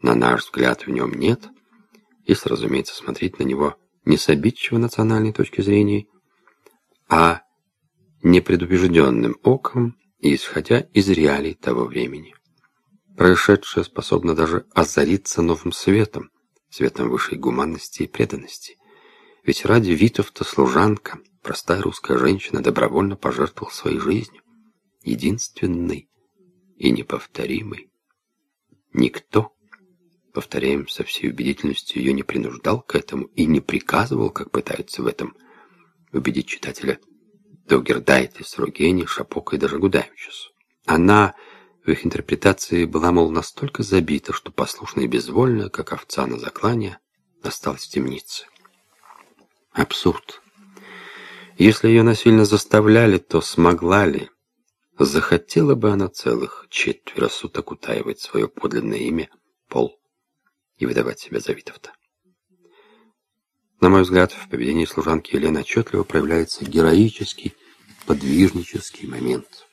на наш взгляд, в нем нет, если, разумеется, смотреть на него не с обидчивой национальной точки зрения, а непредубежденным оком и исходя из реалий того времени. Происшедшее способно даже озариться новым светом, светом высшей гуманности и преданности. Ведь ради Витовта служанка, простая русская женщина, добровольно пожертвовала своей жизнью, единственной и неповторимой. Никто, повторяем со всей убедительностью, ее не принуждал к этому и не приказывал, как пытаются в этом убедить читателя Догердайтис, Ругени, Шапока и даже Гудавичус. Она в их интерпретации была, мол, настолько забита, что послушно и безвольно, как овца на заклане, осталась в темнице. Абсурд. Если ее насильно заставляли, то смогла ли? Захотела бы она целых четверо суток утаивать свое подлинное имя, пол, и выдавать себя за Витовта. На мой взгляд, в поведении служанки Елены отчетливо проявляется героический, подвижнический момент.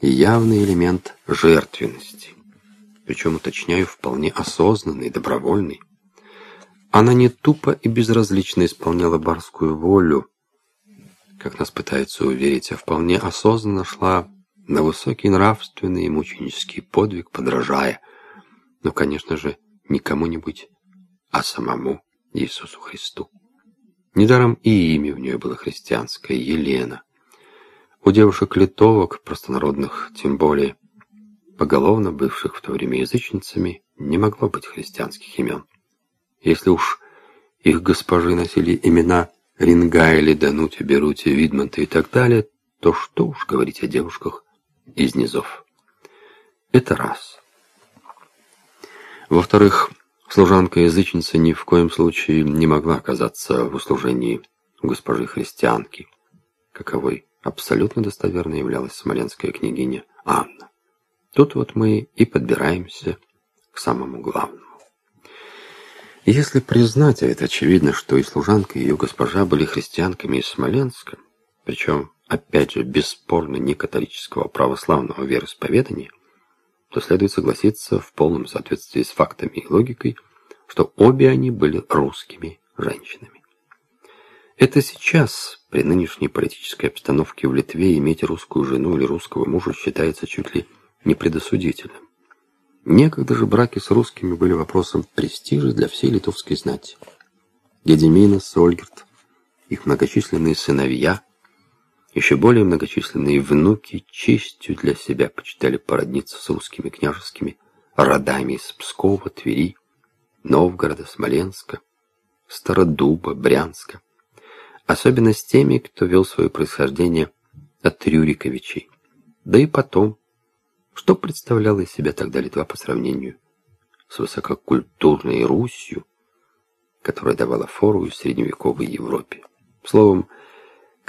И явный элемент жертвенности. Причем, уточняю, вполне осознанный, добровольный. Она не тупо и безразлично исполняла барскую волю, как нас пытаются уверить, а вполне осознанно шла на высокий нравственный и мученический подвиг, подражая, но, конечно же, не кому-нибудь, а самому Иисусу Христу. Недаром и имя у нее было христианское, Елена. У девушек-литовок, простонародных, тем более, поголовно бывших в то время язычницами, не могло быть христианских имен. Если уж их госпожи носили имена Рингайли, Данути, Берути, Видмонта и так далее, то что уж говорить о девушках из низов. Это раз. Во-вторых, служанка-язычница ни в коем случае не могла оказаться в услужении госпожи христианки, каковой абсолютно достоверно являлась смоленская княгиня Анна. Тут вот мы и подбираемся к самому главному. Если признать, а это очевидно, что и служанка, и ее госпожа были христианками из Смоленска, причем, опять же, бесспорно не католического православного вероисповедания, то следует согласиться в полном соответствии с фактами и логикой, что обе они были русскими женщинами. Это сейчас, при нынешней политической обстановке в Литве, иметь русскую жену или русского мужа считается чуть ли не предосудительным. Некогда же браки с русскими были вопросом престижа для всей литовской знати. Гедемина, Сольгерт, их многочисленные сыновья, еще более многочисленные внуки честью для себя почитали породниться с русскими княжескими родами из Пскова, Твери, Новгорода, Смоленска, Стародуба, Брянска, особенно с теми, кто вел свое происхождение от Рюриковичей, да и потом что представляла из себя тогда Литва по сравнению с высококультурной Русью, которая давала фору в средневековой Европе? Словом,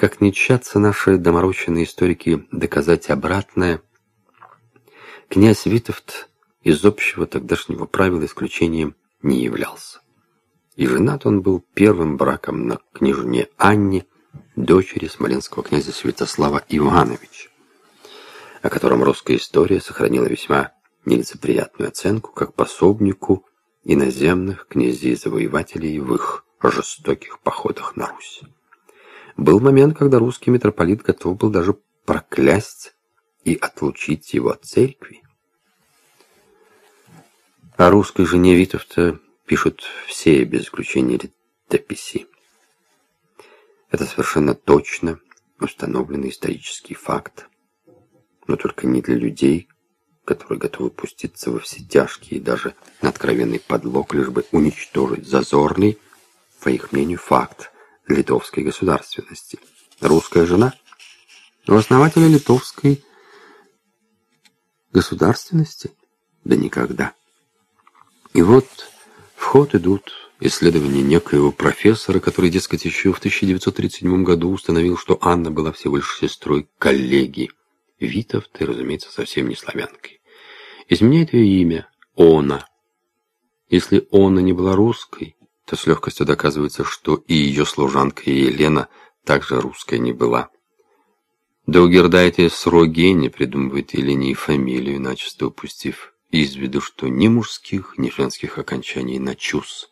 как не тщатся наши доморощенные историки доказать обратное, князь Витовт из общего тогдашнего правила исключением не являлся. И женат он был первым браком на княжне Анне, дочери смоленского князя Святослава Ивановича о котором русская история сохранила весьма нелицеприятную оценку как пособнику иноземных князей-завоевателей в их жестоких походах на Русь. Был момент, когда русский митрополит готов был даже проклясть и отлучить его от церкви. О русской жене Витовта пишут все, без исключения летописи. Это совершенно точно установленный исторический факт но только не для людей, которые готовы пуститься во все тяжкие и даже на откровенный подлог, лишь бы уничтожить зазорный, по их мнению, факт литовской государственности. Русская жена у основателя литовской государственности? Да никогда. И вот в ход идут исследования некоего профессора, который, дескать, еще в 1937 году установил, что Анна была всего лишь сестрой коллеги Витов, ты, разумеется, совсем не славянкой. Изменяет ее имя Она. Если Она не была русской, то с легкостью доказывается, что и ее служанка Елена также русской не была. Даугердайте Срогени придумывает Елене и фамилию, начисто упустив из виду, что ни мужских, ни женских окончаний на «чус»